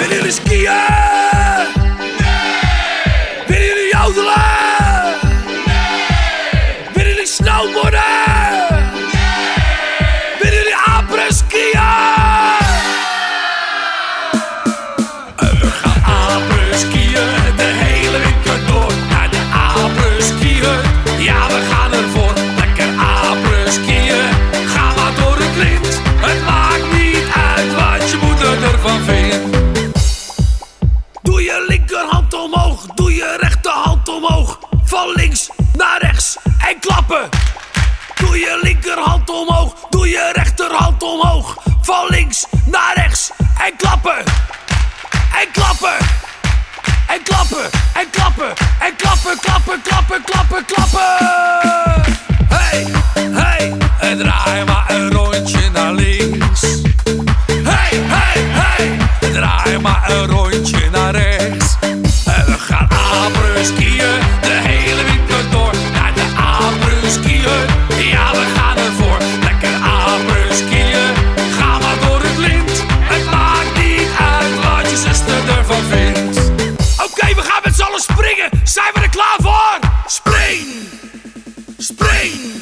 venir l'esquiar doe je rechterhand omhoog. Van links naar rechts en klappen. Doe je linkerhand omhoog, doe je rechterhand omhoog. Van links naar rechts en klappen. En klappen. En klappen. En klappen. En klappen, klappen, klappen, klappen, klappen. Zijn we er klaar voor? Spring! Spring!